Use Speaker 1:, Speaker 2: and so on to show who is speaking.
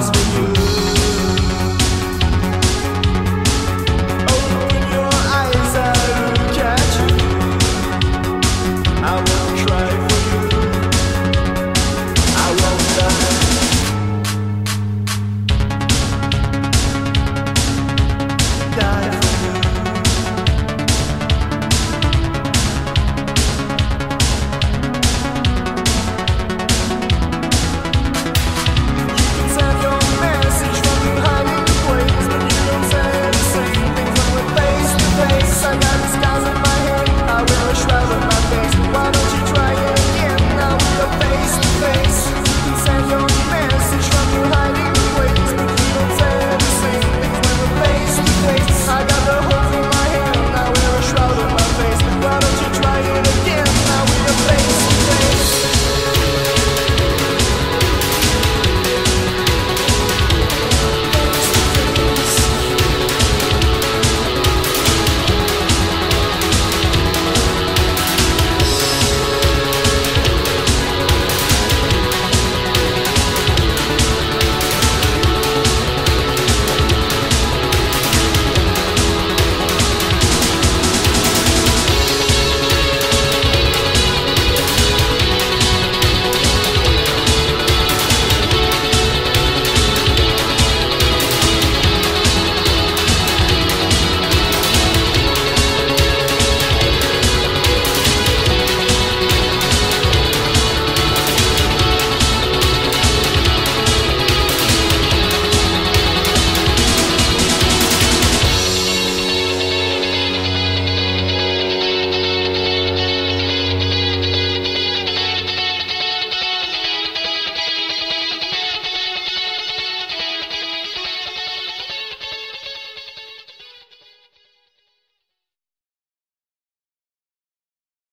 Speaker 1: For you.